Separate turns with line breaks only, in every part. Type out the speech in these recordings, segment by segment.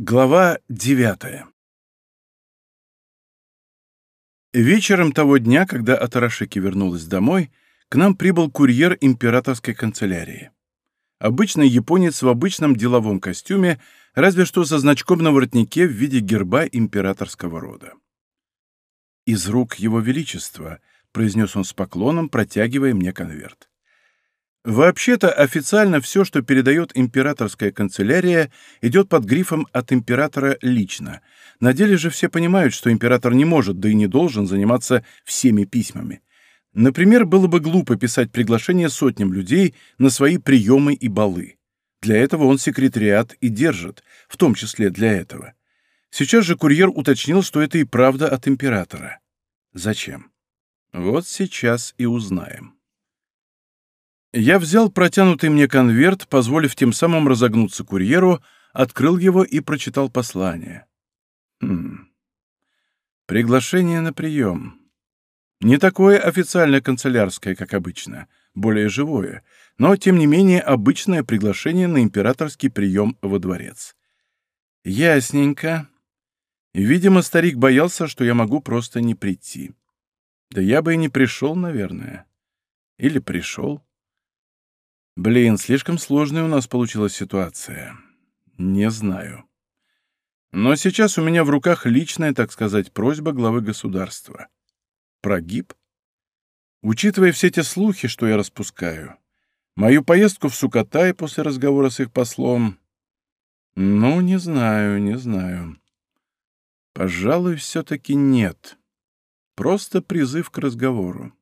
Глава девятая Вечером того дня, когда Атарашики вернулась домой, к нам прибыл курьер императорской канцелярии. Обычный японец в обычном деловом костюме, разве что со значком на воротнике в виде герба императорского рода. «Из рук его величества», — произнес он с поклоном, протягивая мне конверт. Вообще-то официально все, что передает императорская канцелярия, идет под грифом «от императора лично». На деле же все понимают, что император не может, да и не должен заниматься всеми письмами. Например, было бы глупо писать приглашение сотням людей на свои приемы и балы. Для этого он секретариат и держит, в том числе для этого. Сейчас же курьер уточнил, что это и правда от императора. Зачем? Вот сейчас и узнаем. Я взял протянутый мне конверт, позволив тем самым разогнуться курьеру, открыл его и прочитал послание. Хм. Приглашение на прием. Не такое официально канцелярское, как обычно, более живое, но, тем не менее, обычное приглашение на императорский прием во дворец. Ясненько. Видимо, старик боялся, что я могу просто не прийти. Да я бы и не пришел, наверное. Или пришел. Блин, слишком сложная у нас получилась ситуация. Не знаю. Но сейчас у меня в руках личная, так сказать, просьба главы государства. Прогиб? Учитывая все те слухи, что я распускаю, мою поездку в Сукатай после разговора с их послом... Ну, не знаю, не знаю. Пожалуй, все-таки нет. Просто призыв к разговору.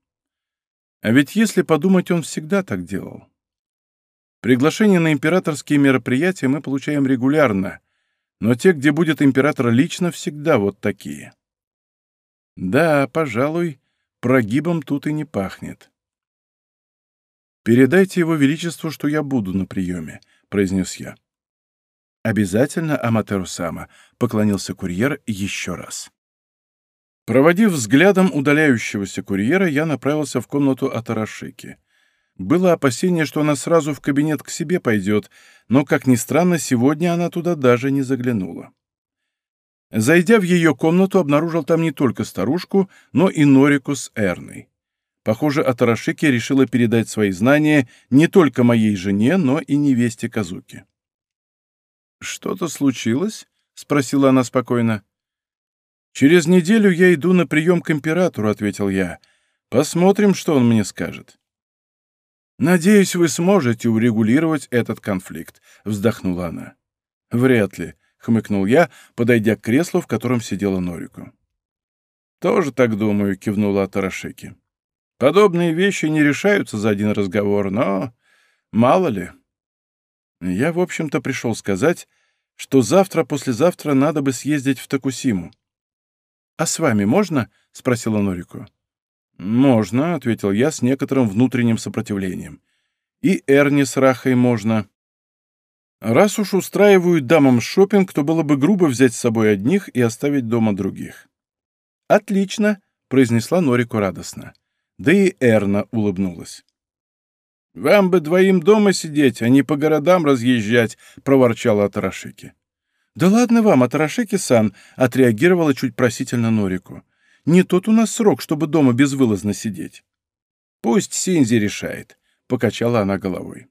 А ведь если подумать, он всегда так делал. Приглашения на императорские мероприятия мы получаем регулярно, но те, где будет император лично, всегда вот такие. Да, пожалуй, прогибом тут и не пахнет. «Передайте его величеству, что я буду на приеме», — произнес я. «Обязательно, Аматеру-сама», — поклонился курьер еще раз. Проводив взглядом удаляющегося курьера, я направился в комнату Атарашики. Было опасение, что она сразу в кабинет к себе пойдет, но, как ни странно, сегодня она туда даже не заглянула. Зайдя в ее комнату, обнаружил там не только старушку, но и Норику с Эрной. Похоже, Атарашики решила передать свои знания не только моей жене, но и невесте Казуки. «Что-то случилось?» — спросила она спокойно. «Через неделю я иду на прием к императору», — ответил я. «Посмотрим, что он мне скажет». «Надеюсь, вы сможете урегулировать этот конфликт», — вздохнула она. «Вряд ли», — хмыкнул я, подойдя к креслу, в котором сидела Норику. «Тоже так думаю», — кивнула Атарашеки. «Подобные вещи не решаются за один разговор, но мало ли». Я, в общем-то, пришел сказать, что завтра-послезавтра надо бы съездить в Токусиму. «А с вами можно?» — спросила Норику. «Можно», — ответил я с некоторым внутренним сопротивлением. «И Эрни с Рахой можно». Раз уж устраивают дамам шопинг, то было бы грубо взять с собой одних и оставить дома других. «Отлично», — произнесла Норику радостно. Да и Эрна улыбнулась. «Вам бы двоим дома сидеть, а не по городам разъезжать», — проворчала Атарашики. «Да ладно вам, Атарашики-сан», — отреагировала чуть просительно Норику. Не тот у нас срок, чтобы дома безвылазно сидеть. Пусть Синзи решает, — покачала она головой.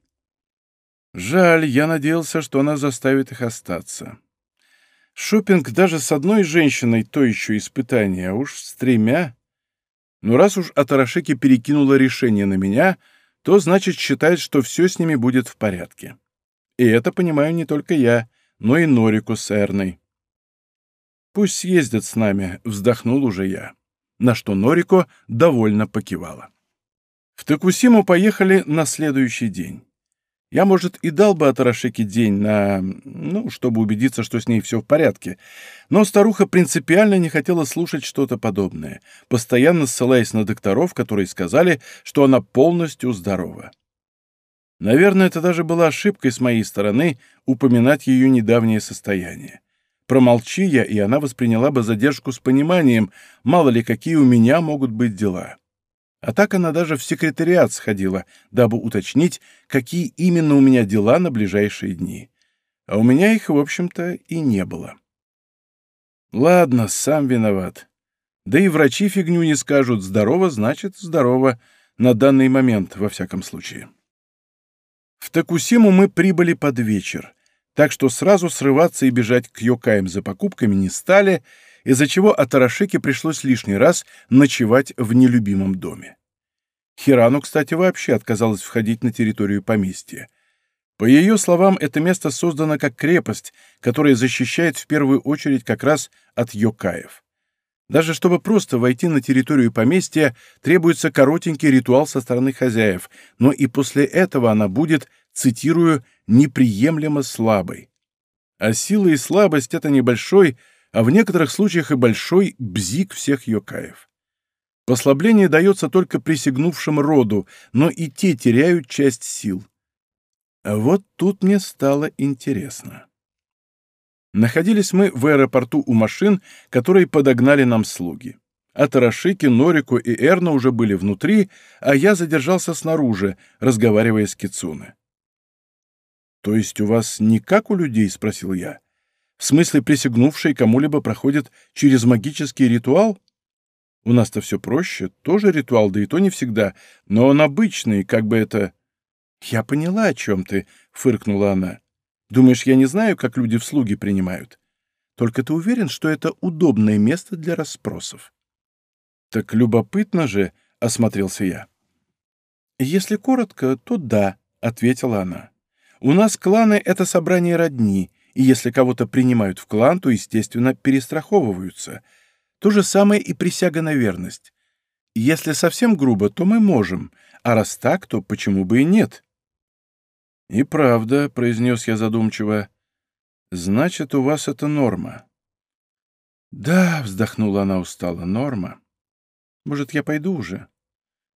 Жаль, я надеялся, что она заставит их остаться. Шопинг даже с одной женщиной то еще испытание, а уж с тремя. Но раз уж Атарашеки перекинула решение на меня, то значит считает, что все с ними будет в порядке. И это понимаю не только я, но и Норику с Эрной. «Пусть съездят с нами», — вздохнул уже я. На что Норико довольно покивала. В Токусиму поехали на следующий день. Я, может, и дал бы Атарашеке день на... ну, чтобы убедиться, что с ней все в порядке. Но старуха принципиально не хотела слушать что-то подобное, постоянно ссылаясь на докторов, которые сказали, что она полностью здорова. Наверное, это даже была ошибкой с моей стороны упоминать ее недавнее состояние. Промолчи я, и она восприняла бы задержку с пониманием, мало ли какие у меня могут быть дела. А так она даже в секретариат сходила, дабы уточнить, какие именно у меня дела на ближайшие дни. а у меня их, в общем-то, и не было. Ладно, сам виноват. Да и врачи фигню не скажут. Здорово, значит, здорово. На данный момент, во всяком случае. В Такусиму мы прибыли под вечер, так что сразу срываться и бежать к Йокаям за покупками не стали, из-за чего Атарашике пришлось лишний раз ночевать в нелюбимом доме. Хирану, кстати, вообще отказалась входить на территорию поместья. По ее словам, это место создано как крепость, которая защищает в первую очередь как раз от йокаев. Даже чтобы просто войти на территорию поместья, требуется коротенький ритуал со стороны хозяев, но и после этого она будет, цитирую, «неприемлемо слабой». А сила и слабость — это небольшой, а в некоторых случаях и большой бзик всех йокаев. Послабление дается только присягнувшим роду, но и те теряют часть сил. А вот тут мне стало интересно. Находились мы в аэропорту у машин, которые подогнали нам слуги. А Тарашики, Норику и Эрна уже были внутри, а я задержался снаружи, разговаривая с Кицуне. «То есть у вас не как у людей?» — спросил я. «В смысле, присягнувшие кому-либо проходят через магический ритуал?» «У нас-то все проще, тоже ритуал, да и то не всегда, но он обычный, как бы это...» «Я поняла, о чем ты», — фыркнула она. «Думаешь, я не знаю, как люди в слуги принимают? Только ты уверен, что это удобное место для расспросов?» «Так любопытно же», — осмотрелся я. «Если коротко, то да», — ответила она. «У нас кланы — это собрание родни, и если кого-то принимают в клан, то, естественно, перестраховываются. То же самое и присяга на верность. Если совсем грубо, то мы можем, а раз так, то почему бы и нет?» «И правда», — произнес я задумчиво, — «значит, у вас это норма». «Да», — вздохнула она устало, — «норма. Может, я пойду уже?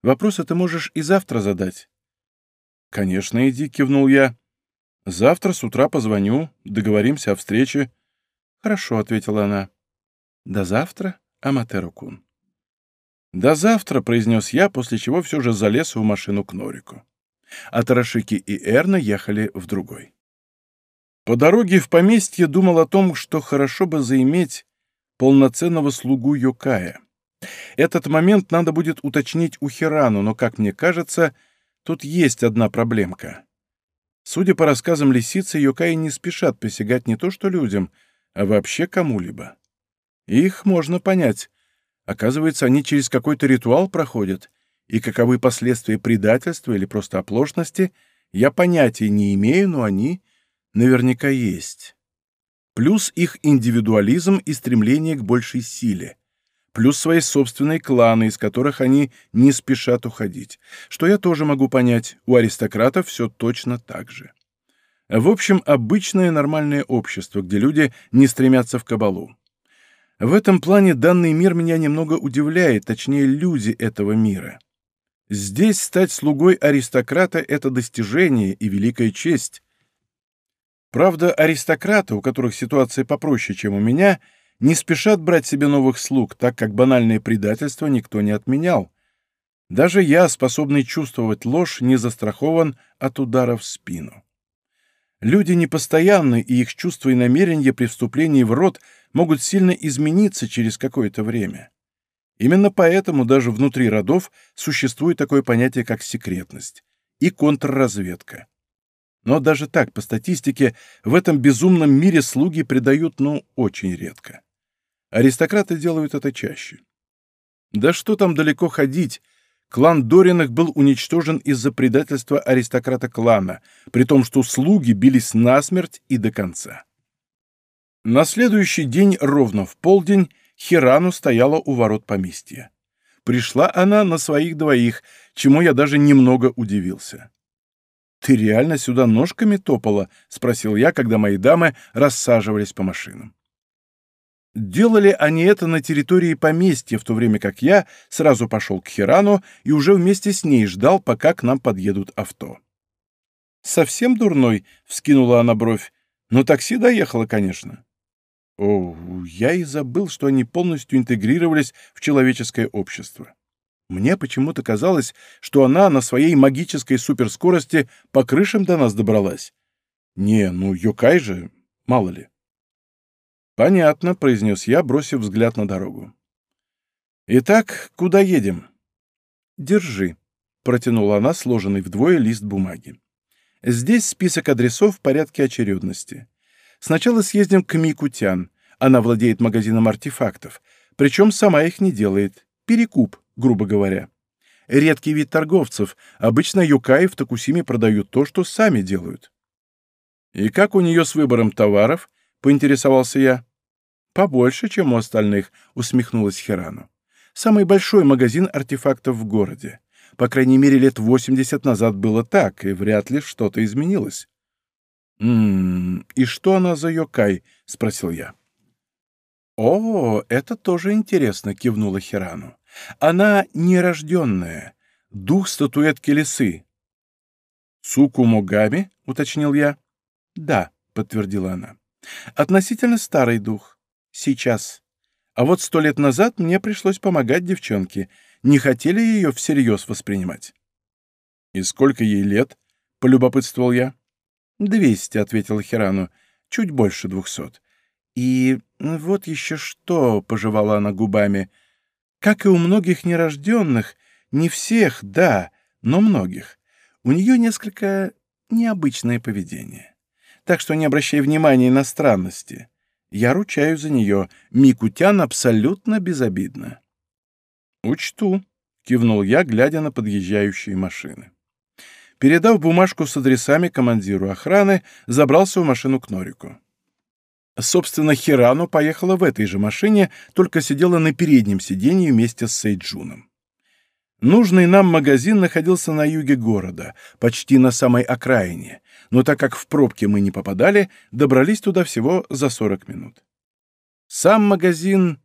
Вопросы ты можешь и завтра задать». «Конечно, иди», — кивнул я. «Завтра с утра позвоню, договоримся о встрече». «Хорошо», — ответила она. «До завтра, Аматеру-кун». «До завтра», — произнес я, после чего все же залез в машину к Норику а Тарашики и Эрна ехали в другой. По дороге в поместье думал о том, что хорошо бы заиметь полноценного слугу Йокая. Этот момент надо будет уточнить у Хирану, но, как мне кажется, тут есть одна проблемка. Судя по рассказам лисицы, Йокаи не спешат посягать не то что людям, а вообще кому-либо. Их можно понять. Оказывается, они через какой-то ритуал проходят, и каковы последствия предательства или просто оплошности, я понятия не имею, но они наверняка есть. Плюс их индивидуализм и стремление к большей силе. Плюс свои собственные кланы, из которых они не спешат уходить. Что я тоже могу понять, у аристократов все точно так же. В общем, обычное нормальное общество, где люди не стремятся в кабалу. В этом плане данный мир меня немного удивляет, точнее, люди этого мира. Здесь стать слугой аристократа — это достижение и великая честь. Правда, аристократы, у которых ситуация попроще, чем у меня, не спешат брать себе новых слуг, так как банальное предательство никто не отменял. Даже я, способный чувствовать ложь, не застрахован от удара в спину. Люди непостоянны, и их чувства и намерения при вступлении в род могут сильно измениться через какое-то время. Именно поэтому даже внутри родов существует такое понятие, как секретность и контрразведка. Но даже так, по статистике, в этом безумном мире слуги предают, ну, очень редко. Аристократы делают это чаще. Да что там далеко ходить, клан Дориных был уничтожен из-за предательства аристократа клана, при том, что слуги бились насмерть и до конца. На следующий день ровно в полдень Хирану стояла у ворот поместья. Пришла она на своих двоих, чему я даже немного удивился. «Ты реально сюда ножками топала?» — спросил я, когда мои дамы рассаживались по машинам. Делали они это на территории поместья, в то время как я сразу пошел к Хирану и уже вместе с ней ждал, пока к нам подъедут авто. «Совсем дурной?» — вскинула она бровь. «Но такси доехало, конечно». О, я и забыл, что они полностью интегрировались в человеческое общество. Мне почему-то казалось, что она на своей магической суперскорости по крышам до нас добралась. «Не, ну, Юкай же, мало ли». «Понятно», — произнес я, бросив взгляд на дорогу. «Итак, куда едем?» «Держи», — протянула она сложенный вдвое лист бумаги. «Здесь список адресов в порядке очередности. Сначала съездим к Микутян. Она владеет магазином артефактов. Причем сама их не делает. Перекуп, грубо говоря. Редкий вид торговцев. Обычно юкаи в Токусиме продают то, что сами делают. «И как у нее с выбором товаров?» — поинтересовался я. «Побольше, чем у остальных», — усмехнулась Хирану. «Самый большой магазин артефактов в городе. По крайней мере, лет 80 назад было так, и вряд ли что-то изменилось». «М-м, и что она за Йокай?» — спросил я. «О, это тоже интересно», — кивнула Хирану. «Она нерожденная, дух статуэтки лисы». «Сукумогами?» — уточнил я. «Да», — подтвердила она. «Относительно старый дух. Сейчас. А вот сто лет назад мне пришлось помогать девчонке. Не хотели ее всерьез воспринимать». «И сколько ей лет?» — полюбопытствовал я. «Двести», — ответила Хирану. «Чуть больше двухсот. И вот еще что, — пожевала она губами, — как и у многих нерожденных, не всех, да, но многих, у нее несколько необычное поведение. Так что не обращай внимания на странности. Я ручаю за нее, Микутян абсолютно безобидна. «Учту», — кивнул я, глядя на подъезжающие машины. Передав бумажку с адресами командиру охраны, забрался в машину к Норику. Собственно, Хирану поехала в этой же машине, только сидела на переднем сиденье вместе с Сейджуном. Нужный нам магазин находился на юге города, почти на самой окраине, но так как в пробке мы не попадали, добрались туда всего за 40 минут. Сам магазин,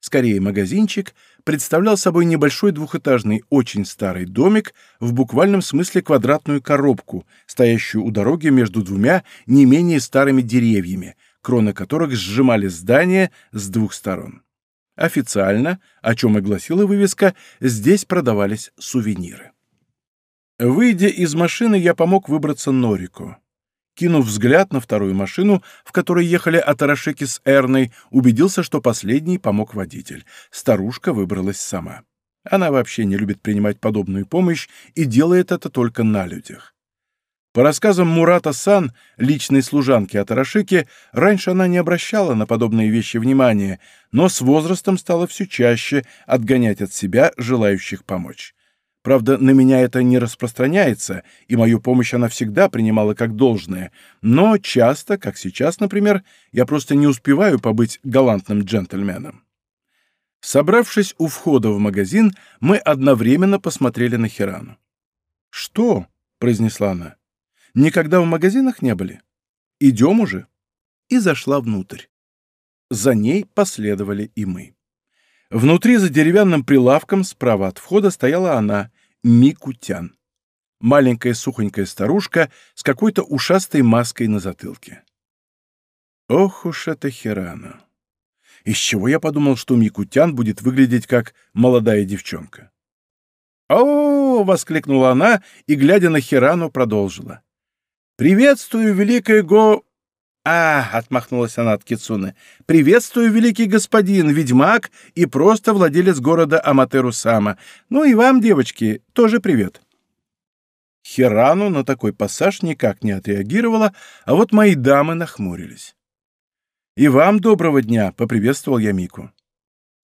скорее магазинчик, представлял собой небольшой двухэтажный, очень старый домик, в буквальном смысле квадратную коробку, стоящую у дороги между двумя не менее старыми деревьями, кроны которых сжимали здание с двух сторон. Официально, о чем и гласила вывеска, здесь продавались сувениры. Выйдя из машины, я помог выбраться Норику. Кинув взгляд на вторую машину, в которой ехали Атарашеки с Эрной, убедился, что последний помог водитель. Старушка выбралась сама. Она вообще не любит принимать подобную помощь и делает это только на людях. По рассказам Мурата Сан, личной служанки Атарашики, раньше она не обращала на подобные вещи внимания, но с возрастом стала все чаще отгонять от себя желающих помочь. Правда, на меня это не распространяется, и мою помощь она всегда принимала как должное, но часто, как сейчас, например, я просто не успеваю побыть галантным джентльменом. Собравшись у входа в магазин, мы одновременно посмотрели на Хирану. «Что?» — произнесла она. Никогда в магазинах не были? Идем уже?» И зашла внутрь. За ней последовали и мы. Внутри за деревянным прилавком справа от входа стояла она, Микутян. Маленькая сухонькая старушка с какой-то ушастой маской на затылке. Ох уж это Хирана! Из чего я подумал, что Микутян будет выглядеть как молодая девчонка? «О!» — воскликнула она и, глядя на Хирану, продолжила. «Приветствую, великая Го...» «А!» — отмахнулась она от Кицуны. «Приветствую, великий господин, ведьмак и просто владелец города Аматеру-Сама. Ну и вам, девочки, тоже привет». Хирану на такой пассаж никак не отреагировала, а вот мои дамы нахмурились. «И вам доброго дня!» — поприветствовал я Мику.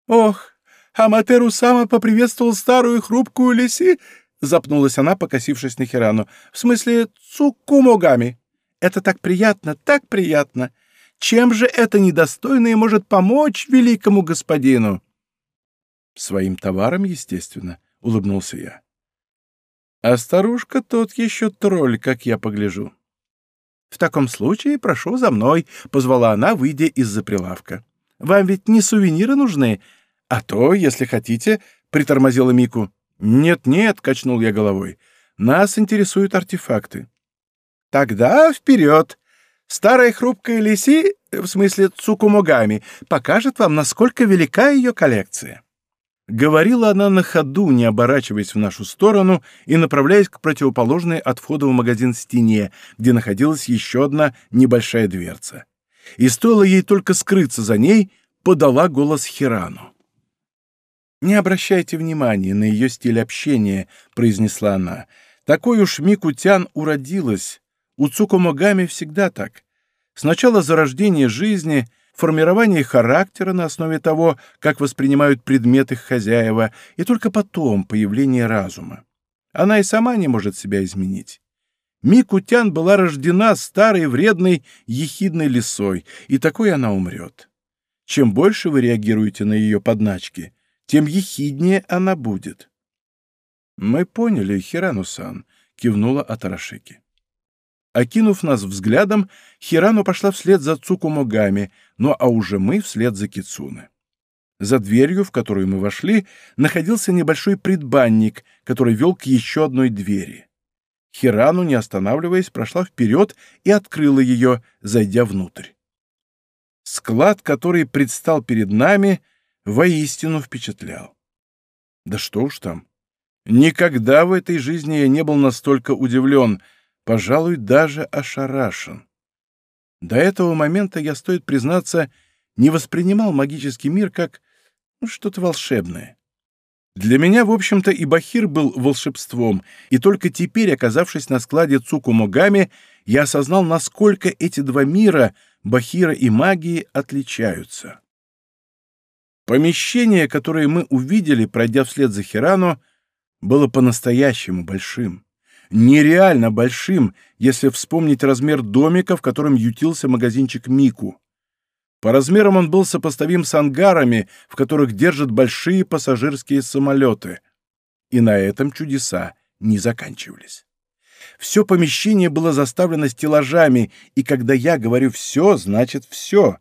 «Ох, Аматеру-Сама поприветствовал старую хрупкую лиси!» — запнулась она, покосившись на Хирану. «В смысле, цукумогами. Это так приятно, так приятно. Чем же это недостойное может помочь великому господину?» «Своим товаром, естественно», — улыбнулся я. «А старушка тот еще тролль, как я погляжу». «В таком случае прошу за мной», — позвала она, выйдя из-за прилавка. «Вам ведь не сувениры нужны, а то, если хотите», — притормозила Мику. «Нет-нет», — качнул я головой, — «нас интересуют артефакты». «Тогда вперед! Старая хрупкая лиси, в смысле Цукумогами, покажет вам, насколько велика ее коллекция». Говорила она на ходу, не оборачиваясь в нашу сторону и направляясь к противоположной от входа в магазин стене, где находилась еще одна небольшая дверца. И стоило ей только скрыться за ней, подала голос Хирану. «Не обращайте внимания на ее стиль общения», — произнесла она. «Такой уж Микутян уродилась. У Цукомогами всегда так. Сначала зарождение жизни, формирование характера на основе того, как воспринимают предметы их хозяева, и только потом появление разума. Она и сама не может себя изменить. Микутян была рождена старой, вредной, ехидной лисой, и такой она умрет. Чем больше вы реагируете на ее подначки, тем ехиднее она будет. «Мы поняли, Хирану-сан», — кивнула Атарашики. Окинув нас взглядом, Хирану пошла вслед за Цукумогами, ну а уже мы вслед за Кицуне. За дверью, в которую мы вошли, находился небольшой предбанник, который вел к еще одной двери. Хирану, не останавливаясь, прошла вперед и открыла ее, зайдя внутрь. Склад, который предстал перед нами, воистину впечатлял. Да что уж там. Никогда в этой жизни я не был настолько удивлен, пожалуй, даже ошарашен. До этого момента я, стоит признаться, не воспринимал магический мир как ну, что-то волшебное. Для меня, в общем-то, и Бахир был волшебством, и только теперь, оказавшись на складе Цукумогами, я осознал, насколько эти два мира, Бахира и магии, отличаются. Помещение, которое мы увидели, пройдя вслед за Хирану, было по-настоящему большим. Нереально большим, если вспомнить размер домика, в котором ютился магазинчик Мику. По размерам он был сопоставим с ангарами, в которых держат большие пассажирские самолеты. И на этом чудеса не заканчивались. Все помещение было заставлено стеллажами, и когда я говорю «все», значит «все».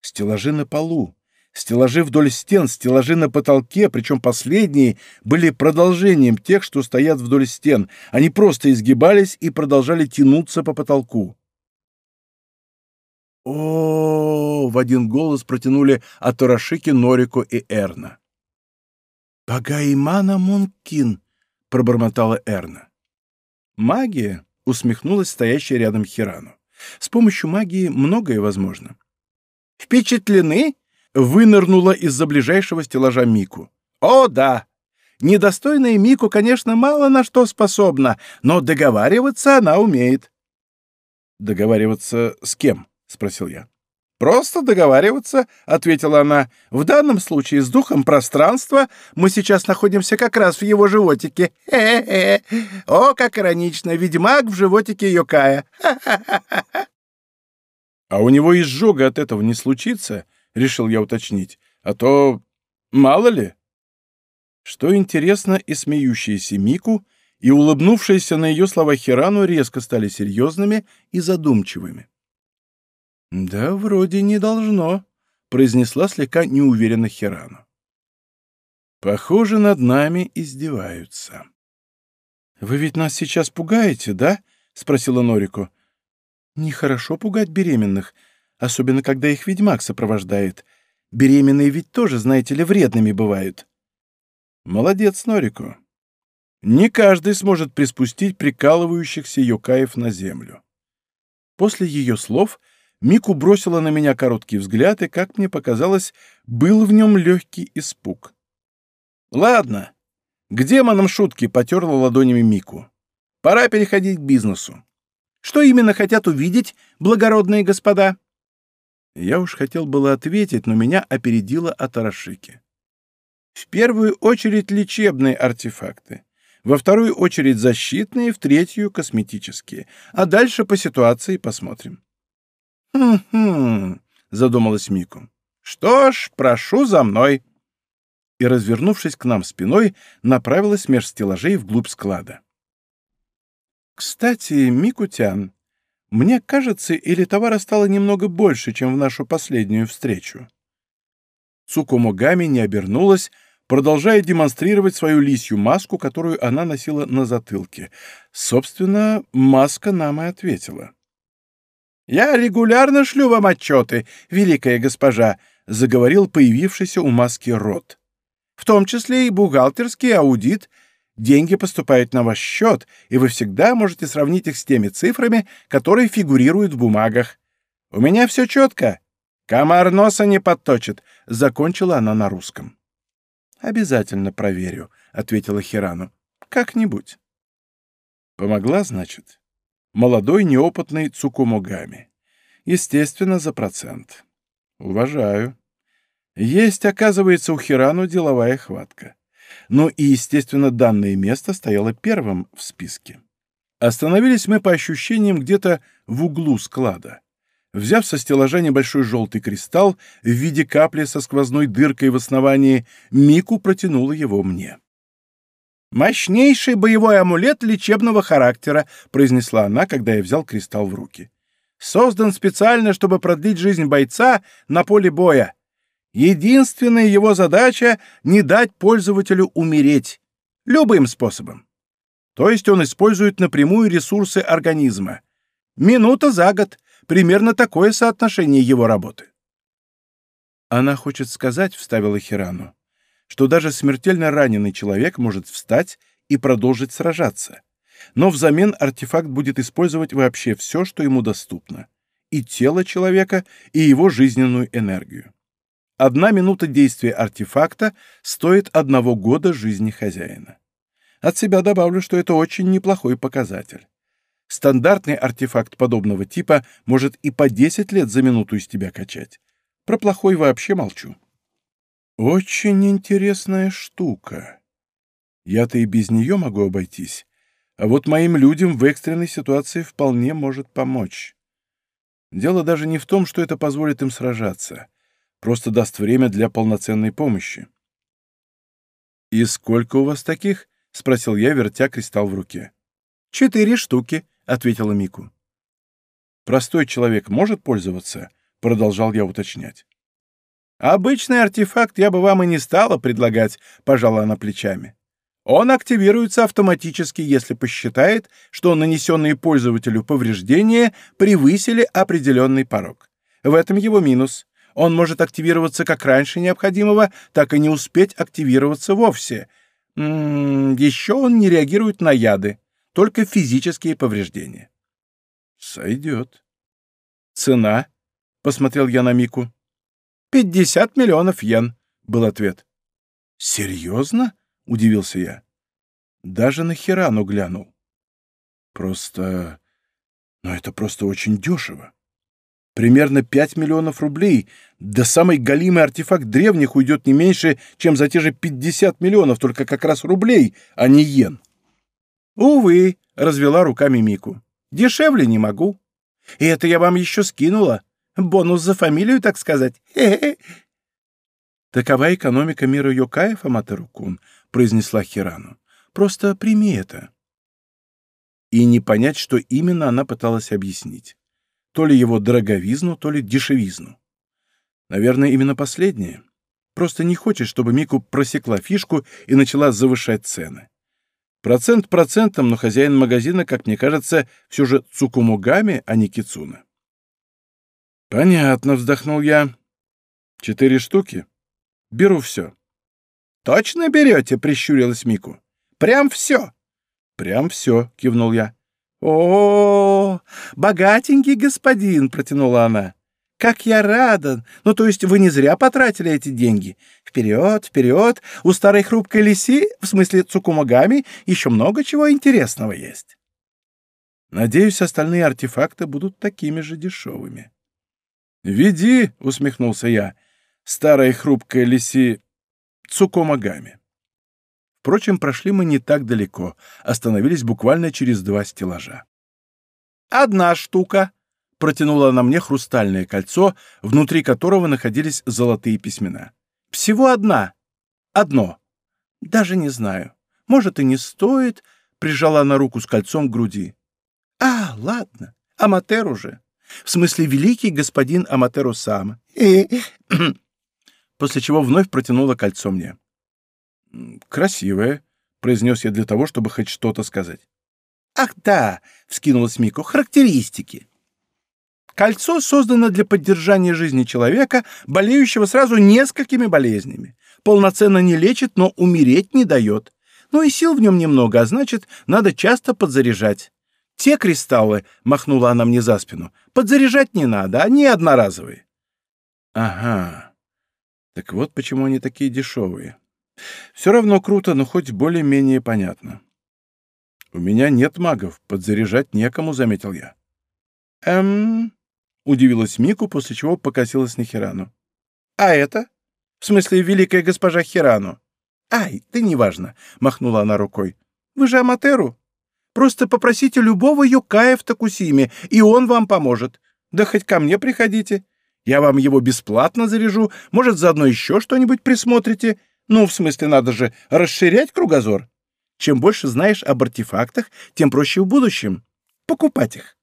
Стеллажи на полу, Стеллажи вдоль стен, стеллажи на потолке, причем последние были продолжением тех, что стоят вдоль стен. Они просто изгибались и продолжали тянуться по потолку. О, в один голос протянули Атарашики, Норико и Эрна. «Багаимана Мункин», — пробормотала Эрна. «Магия», — усмехнулась стоящая рядом Хирану. «С помощью магии многое возможно». «Впечатлены?» Вынырнула из-за ближайшего стеллажа Мику. «О, да! Недостойная Мику, конечно, мало на что способна, но договариваться она умеет». «Договариваться с кем?» — спросил я. «Просто договариваться», — ответила она. «В данном случае с духом пространства мы сейчас находимся как раз в его животике. Хе-хе-хе! О, как иронично! Ведьмак в животике Йокая! Ха-ха-ха!» «А у него изжога от этого не случится?» — решил я уточнить. «А то... мало ли...» Что интересно, и смеющаяся Мику, и улыбнувшиеся на ее слова Хирану резко стали серьезными и задумчивыми. «Да, вроде не должно», — произнесла слегка неуверенно Хирану. «Похоже, над нами издеваются». «Вы ведь нас сейчас пугаете, да?» — спросила Норику. «Нехорошо пугать беременных», особенно когда их ведьмак сопровождает. Беременные ведь тоже, знаете ли, вредными бывают. Молодец, Норико. Не каждый сможет приспустить прикалывающихся юкаев на землю. После ее слов Мику бросила на меня короткий взгляд, и, как мне показалось, был в нем легкий испуг. «Ладно, к демонам шутки», — потерла ладонями Мику. «Пора переходить к бизнесу. Что именно хотят увидеть, благородные господа?» Я уж хотел было ответить, но меня опередила Атарашики. В первую очередь лечебные артефакты, во вторую очередь защитные, в третью — косметические. А дальше по ситуации посмотрим. «Хм-хм», — задумалась Мику. «Что ж, прошу за мной». И, развернувшись к нам спиной, направилась меж стеллажей вглубь склада. «Кстати, Микутян, мне кажется, или товара стало немного больше, чем в нашу последнюю встречу. Цукумогами не обернулась, продолжая демонстрировать свою лисью маску, которую она носила на затылке. Собственно, маска нам и ответила. «Я регулярно шлю вам отчеты, великая госпожа», — заговорил появившийся у маски рот.
в том числе и бухгалтерский аудит. Деньги поступают на ваш счет, и вы всегда можете сравнить их с теми цифрами, которые фигурируют в бумагах. У меня все четко. Комар носа не подточит», — закончила она на русском. «Обязательно проверю», — ответила Хирану. «Как-нибудь». Помогла, значит? Молодой неопытный Цукумогами. Естественно, за процент. Уважаю. Есть, оказывается, у Хирану деловая хватка. Ну и, естественно, данное место стояло первым в списке. Остановились мы по ощущениям где-то в углу склада. Взяв со стеллажа небольшой желтый кристалл в виде капли со сквозной дыркой в основании, Мику протянула его мне. «Мощнейший боевой амулет лечебного характера», — произнесла она, когда я взял кристалл в руки. «Создан специально, чтобы продлить жизнь бойца на поле боя. Единственная его задача — не дать пользователю умереть. Любым способом. То есть он использует напрямую ресурсы организма. Минута за год. Примерно такое соотношение его работы. Она хочет сказать, — вставила Хирану, — что даже смертельно раненый человек может встать и продолжить сражаться. Но взамен артефакт будет использовать вообще все, что ему доступно. И тело человека, и его жизненную энергию. Одна минута действия артефакта стоит одного года жизни хозяина. От себя добавлю, что это очень неплохой показатель. Стандартный артефакт подобного типа может и по 10 лет за минуту из тебя качать. Про плохой вообще молчу. Очень интересная штука. Я-то и без нее могу обойтись, а вот моим людям в экстренной ситуации вполне может помочь. Дело даже не в том, что это позволит им сражаться просто даст время для полноценной помощи. «И сколько у вас таких?» — спросил я, вертя кристалл в руке. «Четыре штуки», — ответила Мику. «Простой человек может пользоваться?» — продолжал я уточнять. «Обычный артефакт я бы вам и не стала предлагать», — пожала она плечами. «Он активируется автоматически, если посчитает, что нанесенные пользователю повреждения превысили определенный порог. В этом его минус. Он может активироваться как раньше необходимого, так и не успеть активироваться вовсе. М м-м, -м, еще он не реагирует на яды, только физические повреждения. Сойдет. Цена? Посмотрел я на Мику. «Пятьдесят миллионов йен», — был ответ. «Серьезно?» — удивился я. Даже на Хирану глянул. «Просто... Ну, это просто очень дешево примерно 5 миллионов рублей. Да самый галимый артефакт древних уйдет не меньше, чем за те же 50 миллионов, только как раз рублей, а не йен. «Увы», — развела руками Мику, — «дешевле не могу. И это я вам еще скинула. Бонус за фамилию, так сказать. Хе-хе». «Такова экономика мира Йокаев, Аматеру-кун», — произнесла Хирану. «Просто прими это». И не понять, что именно она пыталась объяснить то ли его дороговизну, то ли дешевизну. Наверное, именно последнее. Просто не хочет, чтобы Мику просекла фишку и начала завышать цены. Процент процентом, но хозяин магазина, как мне кажется, все же Цукумугами, а не Кицуна. «Понятно», — вздохнул я. «Четыре штуки? Беру все». «Точно берете?» — прищурилась Мику. «Прям все?» «Прям все», — кивнул я. «О, богатенький господин!» — протянула она. «Как я рада! Ну, то есть вы не зря потратили эти деньги. Вперед, вперед! У старой хрупкой лиси, в смысле Цукумагами, еще много чего интересного есть». Надеюсь, остальные артефакты будут такими же дешевыми. «Веди!» — усмехнулся я. «Старая хрупкая лиси Цукумагами». Впрочем, прошли мы не так далеко, остановились буквально через два стеллажа. «Одна штука», — протянула она мне хрустальное кольцо, внутри которого находились золотые письмена. «Всего одна. Одно. Даже не знаю. Может, и не стоит», — прижала она руку с кольцом к груди. «А, ладно. Аматер уже. В смысле, великий господин Аматеру Сама». После чего вновь протянула кольцо мне. «Красивая», — произнес я для того, чтобы хоть что-то сказать. «Ах да!» — вскинулась Мико. «Характеристики». Кольцо создано для поддержания жизни человека, болеющего сразу несколькими болезнями. полноценно не лечит, но умереть не дает. Ну и сил в нем немного, а значит, надо часто подзаряжать. Те кристаллы, — махнула она мне за спину, — подзаряжать не надо, они одноразовые.
Ага. Так вот почему они такие дешевые. Все равно круто, но хоть более-менее понятно. У меня нет магов, подзаряжать некому, — заметил я.
Эм... — удивилась Мику, после чего покосилась на Хирану. «А это? В смысле, великая госпожа Хирану?» «Ай, ты неважно», — махнула она рукой. «Вы же Аматеру. Просто попросите любого юкая в Такусиме, и он вам поможет. Да хоть ко мне приходите. Я вам его бесплатно заряжу, может, заодно еще что-нибудь присмотрите. Ну, в смысле, надо же расширять кругозор. Чем больше знаешь об артефактах, тем проще в будущем. Покупать их».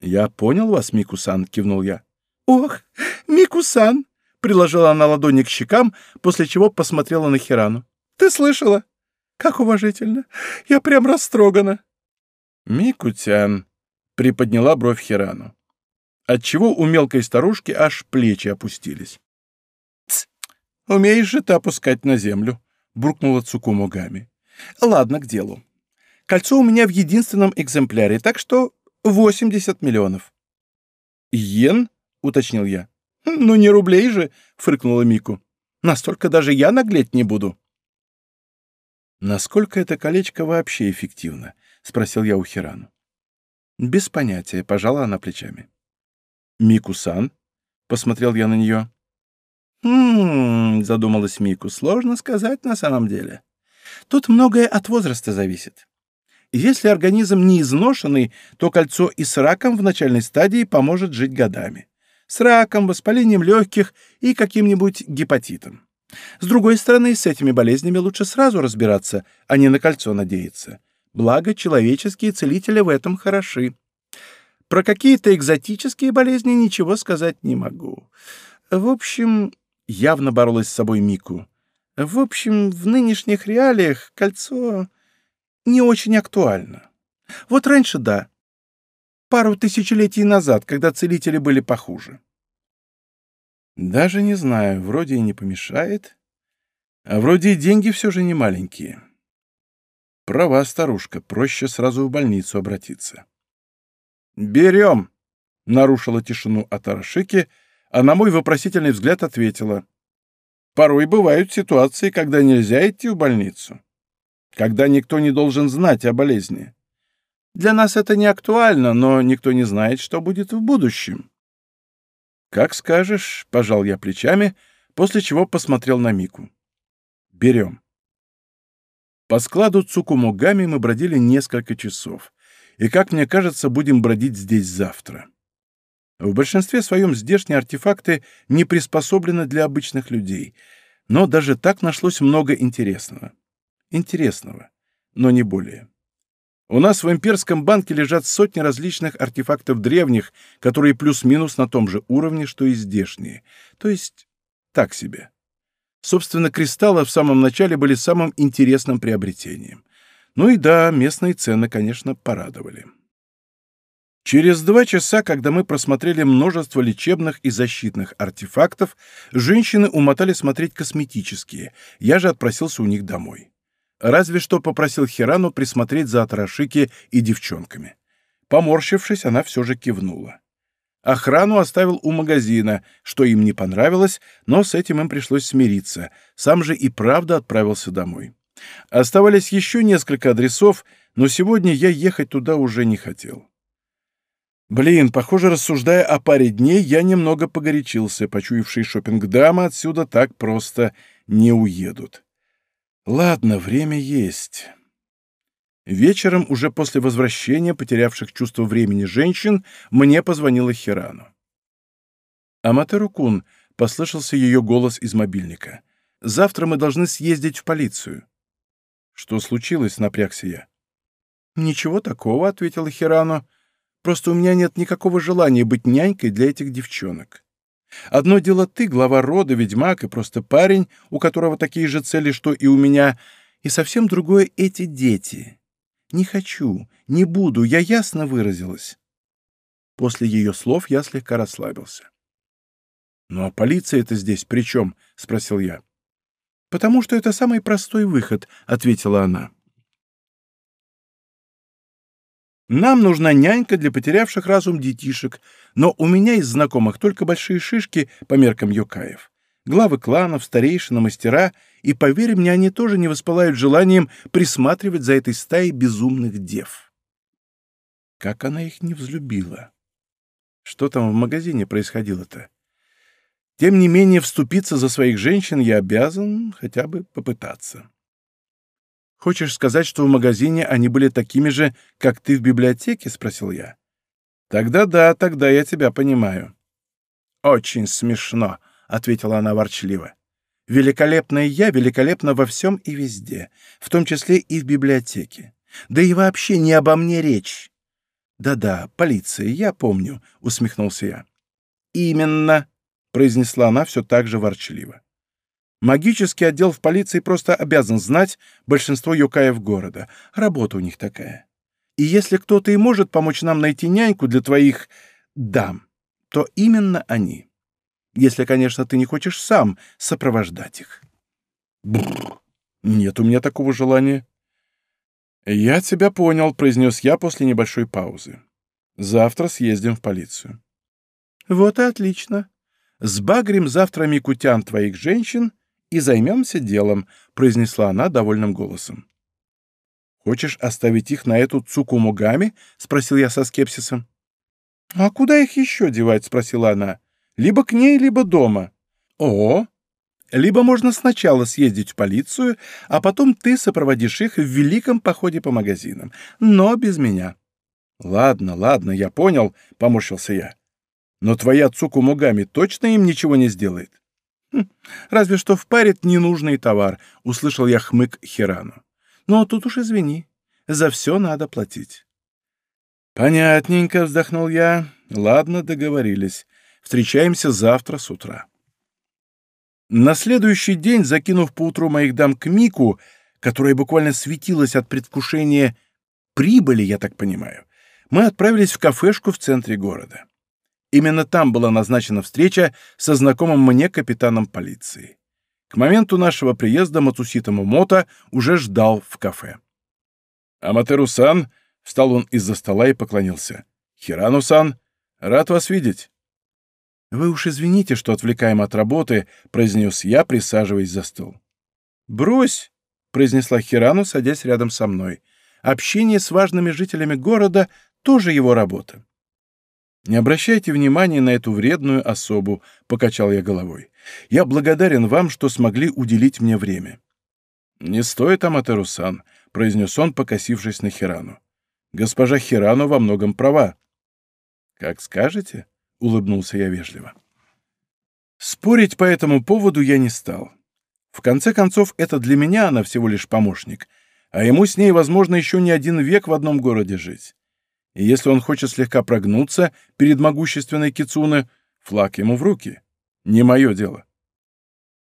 «Я понял вас, Микусан», — кивнул я.
«Ох, Микусан!» — приложила она ладони к щекам, после чего посмотрела на Хирану. «Ты слышала? Как уважительно! Я прям растрогана!»
«Микутян!» — приподняла бровь Хирану. Отчего у мелкой старушки аж плечи опустились.
«Тсс! Умеешь же ты опускать на землю!» — буркнула Цукумугами. «Ладно, к делу. Кольцо у меня в единственном экземпляре, так что 80 миллионов.
Йен? уточнил я.
Ну не рублей же, фыркнула Мику. Настолько даже я наглеть не буду.
Насколько это колечко вообще эффективно? спросил я у Хирану.
Без понятия, пожала она плечами.
Мику-сан? посмотрел я на нее.
«Хм...» — задумалась Мику. «Сложно сказать на самом деле. Тут многое от возраста зависит. Если организм не изношенный, то кольцо и с раком в начальной стадии поможет жить годами. С раком, воспалением легких и каким-нибудь гепатитом. С другой стороны, с этими болезнями лучше сразу разбираться, а не на кольцо надеяться. Благо, человеческие целители в этом хороши. Про какие-то экзотические болезни ничего сказать не могу. В общем, явно боролась с собой Мику. В общем, в нынешних реалиях кольцо не очень актуально. Вот раньше да. Пару тысячелетий назад, когда целители были похуже.
Даже не знаю, вроде и не помешает. А вроде и деньги все же не маленькие. Права, старушка, проще сразу в больницу обратиться.
«Берем!» — нарушила тишину Атарашики, а на мой вопросительный взгляд ответила. «Порой бывают ситуации, когда нельзя идти в больницу когда никто не должен знать о болезни. Для нас это не актуально, но никто не знает, что будет в будущем. «Как скажешь», — пожал я плечами, после чего посмотрел на Мику. «Берем». По складу Цукумогами мы бродили несколько часов, и, как мне кажется, будем бродить здесь завтра. В большинстве своем здешние артефакты не приспособлены для обычных людей, но даже так нашлось много интересного интересного, но не более. У нас в имперском банке лежат сотни различных артефактов древних, которые плюс-минус на том же уровне, что и здешние. То есть так себе. Собственно, кристаллы в самом начале были самым интересным приобретением. Ну и да, местные цены, конечно, порадовали. Через два часа, когда мы просмотрели множество лечебных и защитных артефактов, женщины умотали смотреть косметические, я же отпросился у них домой. Разве что попросил Хирану присмотреть за Атарашики и девчонками. Поморщившись, она все же кивнула. Охрану оставил у магазина, что им не понравилось, но с этим им пришлось смириться. Сам же и правда отправился домой. Оставались еще несколько адресов, но сегодня я ехать туда уже не хотел. Блин, похоже, рассуждая о паре дней, я немного погорячился, почуявшие шопинг-дамы отсюда так просто не уедут. Ладно, время есть. Вечером, уже после возвращения потерявших чувство времени женщин, мне позвонила Хирану. «Аматеру-кун», — послышался ее голос из мобильника. «Завтра мы должны съездить в полицию». «Что случилось?» — напрягся я. «Ничего такого», — ответила Хирану. «Просто у меня нет никакого желания быть нянькой для этих девчонок. Одно дело ты, глава рода, ведьмак и просто парень, у которого такие же цели, что и у меня, и совсем другое эти дети. Не хочу, не буду, я ясно выразилась. После ее слов я слегка расслабился. «Ну а полиция это здесь при чем?» — спросил я. «Потому что это самый простой выход», — ответила она. «Нам нужна нянька для потерявших разум детишек, но у меня из знакомых только большие шишки по меркам юкаев. Главы кланов, старейшины, мастера, и, поверь мне, они тоже не воспылают желанием присматривать за этой стаей безумных дев». Как она их не взлюбила! Что там в магазине происходило-то? Тем не менее, вступиться за своих женщин я обязан хотя бы попытаться. «Хочешь сказать, что в магазине они были такими же, как ты в библиотеке?» — спросил я. «Тогда да, тогда я тебя понимаю». «Очень смешно», — ответила она ворчливо. «Великолепная я великолепна во всем и везде, в том числе и в библиотеке. Да и вообще не обо мне речь». «Да-да, полиция, я помню», — усмехнулся я. «Именно», произнесла она все так же ворчливо. Магический отдел в полиции просто обязан знать большинство юкаев города. Работа у них такая. И если кто-то и может помочь нам найти няньку для твоих дам, то именно они. Если, конечно, ты не хочешь сам сопровождать их. Бррр, нет у меня такого желания. «Я тебя понял», — произнес я после небольшой паузы. «Завтра съездим в полицию». «Вот и отлично», сбагрим завтра микутян твоих женщин и займемся делом», — произнесла она довольным голосом. «Хочешь оставить их на эту Цукумугами?» — спросил я со скепсисом. «А куда их еще девать?» — спросила она. «Либо к ней, либо дома». «О, либо можно сначала съездить в полицию, а потом ты сопроводишь их в великом походе по магазинам, но без меня». «Ладно, ладно, я понял», — поморщился я. Но твоя Цукумугами точно им ничего не сделает? Хм, разве что впарит ненужный товар, услышал я хмык Хирану. Но тут уж извини, за все надо платить. Понятненько, вздохнул я. Ладно, договорились. Встречаемся завтра с утра. На следующий день, закинув поутру моих дам к Мику, которая буквально светилась от предвкушения прибыли, я так понимаю, мы отправились в кафешку в центре города. Именно там была назначена встреча со знакомым мне капитаном полиции. К моменту нашего приезда Мацусита Мумото уже ждал в кафе. «Аматеру-сан!» — встал он из-за стола и поклонился. «Хирану-сан! Рад вас видеть!» «Вы уж извините, что отвлекаем от работы», — произнес я, присаживаясь за стол. «Брось!» — произнесла Хирану, садясь рядом со мной. «Общение с важными жителями города — тоже его работа. «Не обращайте внимания на эту вредную особу», — покачал я головой. «Я благодарен вам, что смогли уделить мне время». «Не стоит, Аматеру-сан», — произнес он, покосившись на Хирану. «Госпожа Хирану во многом права». «Как скажете», — улыбнулся я вежливо. Спорить по этому поводу я не стал. В конце концов, это для меня она всего лишь помощник, а ему с ней, возможно, еще не один век в одном городе жить и если он хочет слегка прогнуться перед могущественной Кицуне, флаг ему в руки. Не мое дело.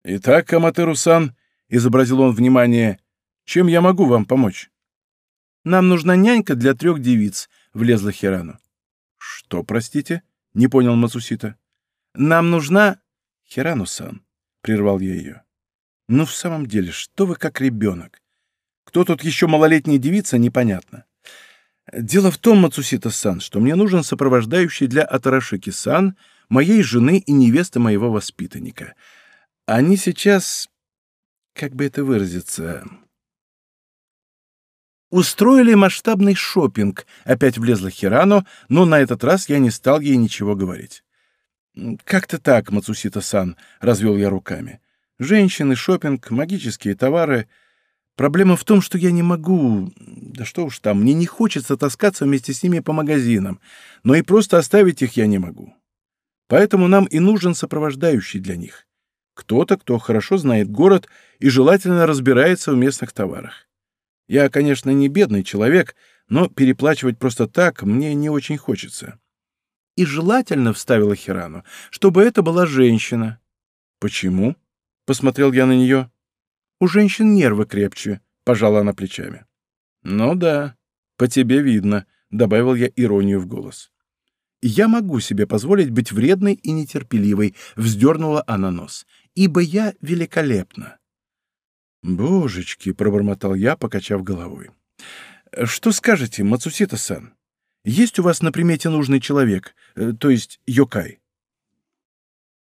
«Итак, Каматеру-сан», — изобразил он внимание, — «чем я могу вам помочь?» «Нам нужна нянька для трех девиц», — влезла Хирану. «Что, простите?» — не понял Мацусита. «Нам нужна...» «Хирану-сан», — прервал я ее. «Ну, в самом деле, что вы как ребенок? Кто тут еще малолетняя девица, непонятно. Дело в том, Мацусита-сан, что мне нужен сопровождающий для Атарашики-сан, моей жены и невесты моего воспитанника. Они сейчас... как бы это выразиться... Устроили масштабный шопинг, опять влезла Хирано, но на этот раз я не стал ей ничего говорить. «Как-то так, Мацусита-сан», — развел я руками. «Женщины, шопинг, магические товары...» Проблема в том, что я не могу... Да что уж там, мне не хочется таскаться вместе с ними по магазинам, но и просто оставить их я не могу. Поэтому нам и нужен сопровождающий для них. Кто-то, кто хорошо знает город и желательно разбирается в местных товарах. Я, конечно, не бедный человек, но переплачивать просто так мне не очень хочется. И желательно, — вставила Хирану, — чтобы это была женщина. Почему? — посмотрел я на нее. У женщин нервы крепче», — пожала она плечами. «Ну да, по тебе видно», — добавил я иронию в голос. «Я могу себе позволить быть вредной и нетерпеливой», — вздернула она нос, — «ибо я великолепна».
«Божечки!» — пробормотал я, покачав головой. «Что скажете, Мацусита-сан? Есть у вас на примете нужный человек, э, то есть Йокай?»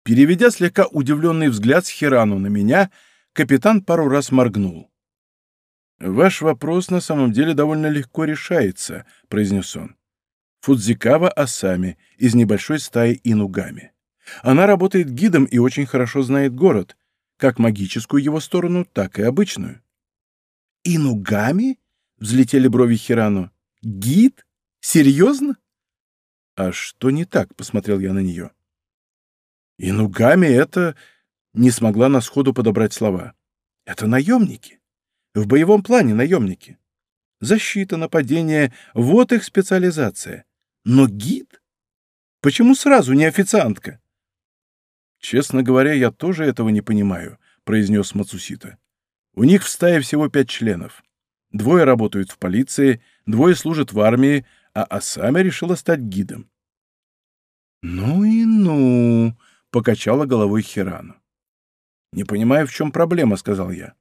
Переведя слегка удивленный взгляд с Хирану на меня, капитан пару раз моргнул. «Ваш вопрос на самом деле довольно легко решается», — произнес он. «Фудзикава Асами из небольшой стаи Инугами. Она работает гидом и очень хорошо знает город, как магическую его сторону, так и обычную.
«Инугами?» — взлетели брови Хирану. «Гид? Серьезно?»
«А что не так?» — посмотрел я на нее. «Инугами — это...» — не смогла на сходу подобрать слова. «Это наемники. В боевом плане наемники. Защита, нападение — вот их специализация. Но гид? Почему сразу не официантка?» «Честно говоря, я тоже этого не понимаю», — произнес Мацусита. «У них в стае всего пять членов. Двое работают в полиции, двое служат в армии, а Асами решила стать гидом».
«Ну и ну», — покачала головой Хирану.
«Не понимаю, в чем проблема», — сказал я.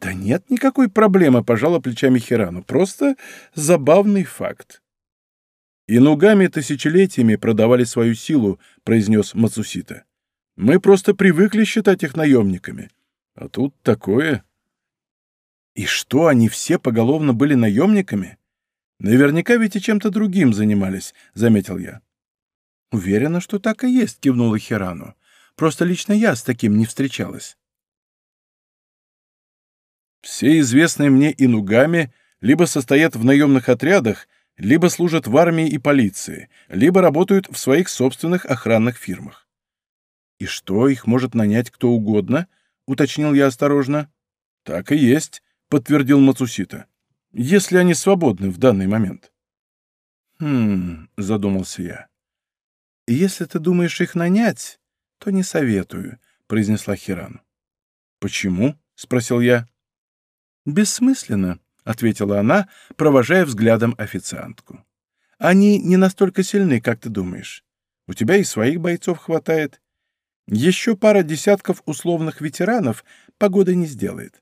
«Да нет никакой проблемы», — пожала плечами Хирану. «Просто забавный факт».
«Инугами тысячелетиями продавали свою силу», — произнес Мацусита. «Мы просто привыкли считать их наемниками. А тут такое...» «И что, они все поголовно были наемниками? Наверняка ведь и чем-то другим занимались», — заметил я.
«Уверена, что так и есть», — кивнула Хирану. «Просто лично я с таким не встречалась».
«Все известные мне инугами либо состоят в наемных отрядах, либо служат в армии и полиции, либо работают в своих собственных охранных фирмах. «И что, их может нанять кто угодно?» — уточнил я осторожно. «Так и есть», — подтвердил Мацусита. «Если они свободны в данный момент».
«Хм...» — задумался я. «Если ты думаешь их нанять, то не советую», — произнесла Хиран.
«Почему?» — спросил я.
«Бессмысленно», ответила она, провожая взглядом официантку. Они не настолько сильны, как ты думаешь. У тебя и своих бойцов хватает. Еще пара десятков условных ветеранов погода не сделает.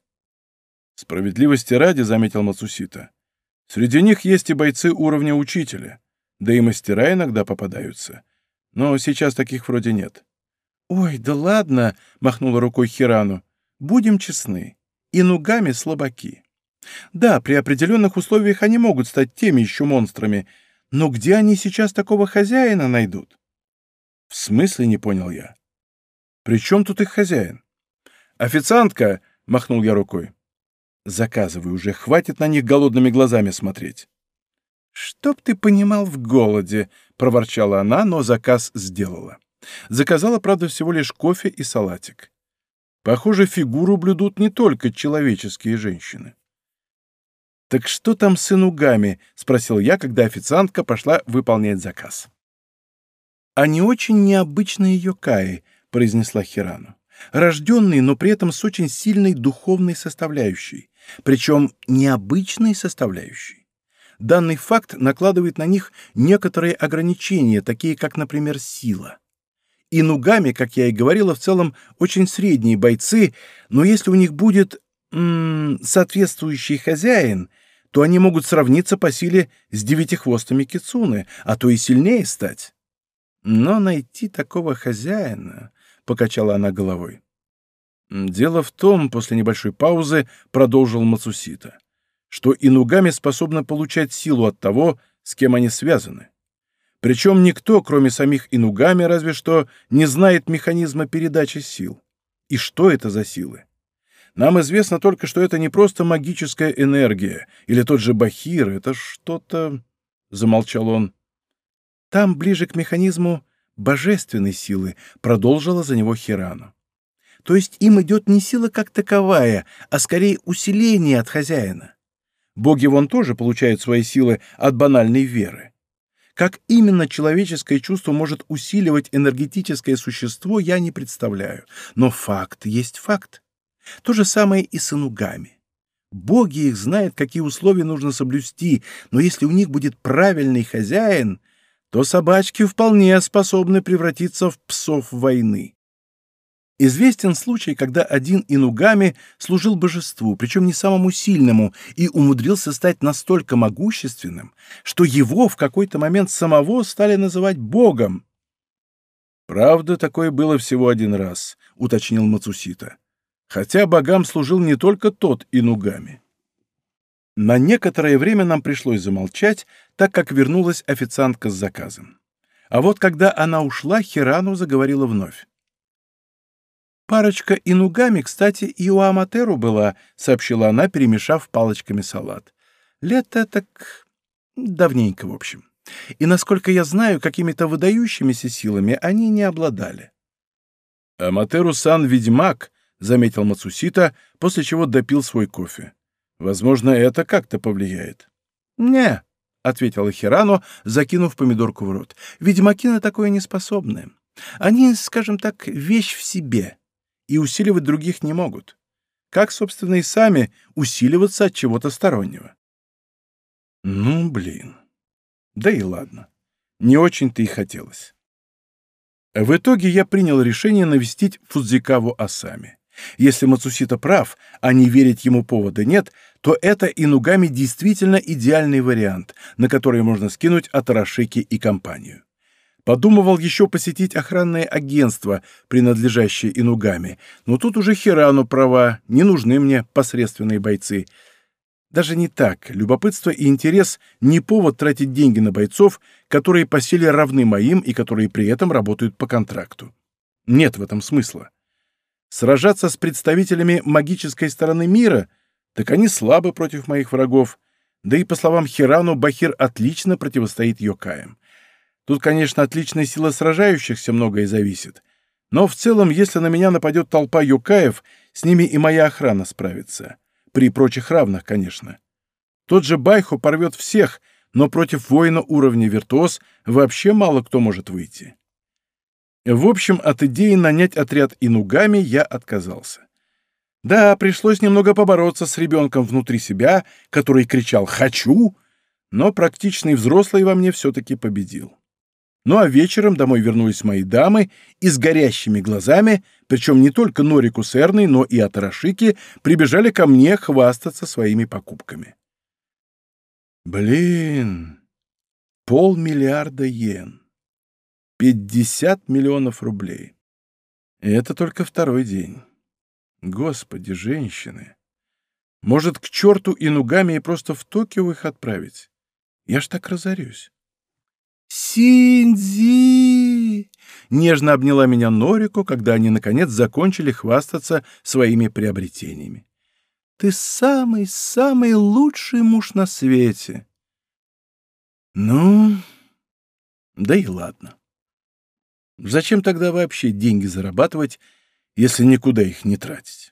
Справедливости ради, заметил Мацусита. Среди них есть и бойцы уровня учителя, да и мастера иногда попадаются. Но сейчас таких вроде нет.
«Ой, да ладно!» — махнула рукой Хирану. «Будем честны. И нугами слабаки. Да, при определенных условиях они могут стать теми еще монстрами, но где они сейчас такого хозяина найдут?
В смысле, не понял я. При чем тут их хозяин? Официантка, махнул я рукой. Заказывай уже, хватит на них голодными глазами смотреть.
«Чтоб ты понимал в голоде», — проворчала она, но заказ сделала. Заказала, правда, всего лишь кофе и салатик.
Похоже, фигуру блюдут не только человеческие женщины.
«Так что там с инугами?» — спросил я, когда официантка пошла выполнять заказ. «Они очень необычные йокаи», — произнесла Хирану. «Рожденные, но при этом с очень сильной духовной составляющей, причем необычной составляющей. Данный факт накладывает на них некоторые ограничения, такие как, например, сила. Инугами, как я и говорила, в целом очень средние бойцы, но если у них будет м -м, соответствующий хозяин — то они могут сравниться по силе с девятихвостыми кицуны, а то и сильнее стать. Но найти такого хозяина, — покачала она головой.
Дело в том, после небольшой паузы продолжил Мацусита, что инугами способны получать силу от того, с кем они связаны. Причем никто, кроме самих инугами, разве что не знает механизма передачи сил. И что это за силы? Нам известно только, что это не просто магическая энергия, или тот же Бахир, это что-то...» — замолчал он.
«Там, ближе к механизму божественной силы», — продолжила за него Хирану. «То есть им идет не сила как таковая, а скорее усиление от хозяина. Боги вон тоже получают свои силы от банальной веры. Как именно человеческое чувство может усиливать энергетическое существо, я не представляю. Но факт есть факт. То же самое и с инугами. Боги их знают, какие условия нужно соблюсти, но если у них будет правильный хозяин, то собачки вполне способны превратиться в псов войны. Известен случай, когда один инугами служил божеству, причем не самому сильному, и умудрился стать настолько могущественным, что его в какой-то момент самого стали называть богом.
«Правда, такое было всего один раз», — уточнил Мацусита. «Хотя богам служил не только тот инугами». На некоторое время нам пришлось замолчать, так как вернулась официантка с заказом. А вот когда она ушла, Хирану заговорила вновь.
«Парочка инугами, кстати, и у Аматеру была», — сообщила она, перемешав палочками салат. «Лет так... давненько, в общем. И, насколько я знаю, какими-то выдающимися силами они не обладали».
«Аматеру-сан ведьмак», — заметил Мацусита, после чего допил свой кофе. «Возможно, это как-то повлияет».
«Не», — ответила Хирану, закинув помидорку в рот. «Ведьмаки на такое не способны. Они, скажем так, вещь в себе» и усиливать других не могут. Как, собственно, и сами усиливаться от чего-то стороннего.
Ну, блин. Да и ладно. Не очень-то и хотелось. В итоге я принял решение навестить Фудзикаву Асами. Если Мацусита прав, а не верить ему повода нет, то это Инугами действительно идеальный вариант, на который можно скинуть Атарашики и компанию. Подумывал еще посетить охранное агентство, принадлежащее Инугами, но тут уже Хирану права, не нужны мне посредственные бойцы. Даже не так. Любопытство и интерес — не повод тратить деньги на бойцов, которые по силе равны моим и которые при этом работают по контракту. Нет в этом смысла. Сражаться с представителями магической стороны мира, так они слабы против моих врагов, да и, по словам Хирану, Бахир отлично противостоит Йокаям. Тут, конечно, от личной силы сражающихся многое зависит. Но в целом, если на меня нападет толпа юкаев, с ними и моя охрана справится. При прочих равных, конечно. Тот же Байхо порвет всех, но против воина уровня виртуоз вообще мало кто может выйти. В общем, от идеи нанять отряд инугами я отказался. Да, пришлось немного побороться с ребенком внутри себя, который кричал «Хочу!», но практичный взрослый во мне все-таки победил. Ну а вечером домой вернулись мои дамы и с горящими глазами, причем не только Норику с Эрной, но и Атарашики, прибежали ко мне хвастаться своими покупками. Блин, полмиллиарда йен. Пятьдесят миллионов рублей. И это только второй день. Господи, женщины. Может, к черту и нугами и просто в Токио их отправить? Я ж так разорюсь. «Синдзи!» — нежно обняла меня Норику, когда они, наконец, закончили хвастаться своими приобретениями. «Ты самый-самый лучший муж на свете!» «Ну, да и ладно. Зачем тогда вообще деньги зарабатывать, если никуда их не тратить?»